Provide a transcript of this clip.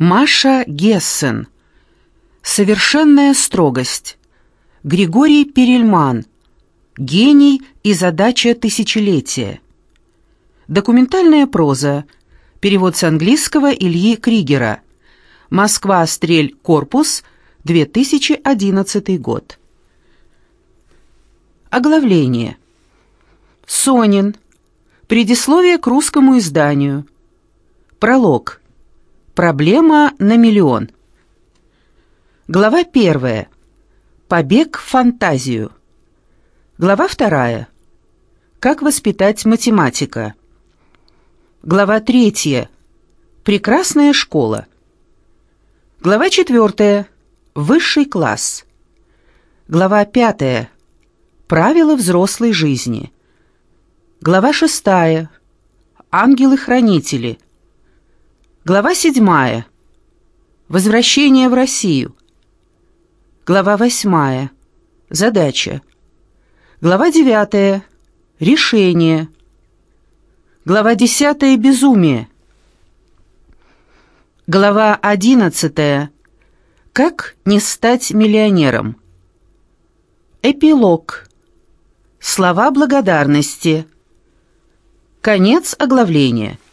Маша Гессен. Совершенная строгость. Григорий Перельман. Гений и задача тысячелетия. Документальная проза. Перевод с английского Ильи Кригера. Москва, Стрель, Корпус, 2011 год. Оглавление. Сонин. Предисловие к русскому изданию. Пролог. Проблема на миллион. Глава первая. Побег в фантазию. Глава вторая. Как воспитать математика. Глава третья. Прекрасная школа. Глава четвертая. Высший класс. Глава пятая. Правила взрослой жизни. Глава шестая. Ангелы-хранители. Глава седьмая. Возвращение в Россию. Глава восьмая. Задача. Глава девятая. Решение. Глава десятая. Безумие. Глава одиннадцатая. Как не стать миллионером. Эпилог. Слова благодарности. Конец оглавления.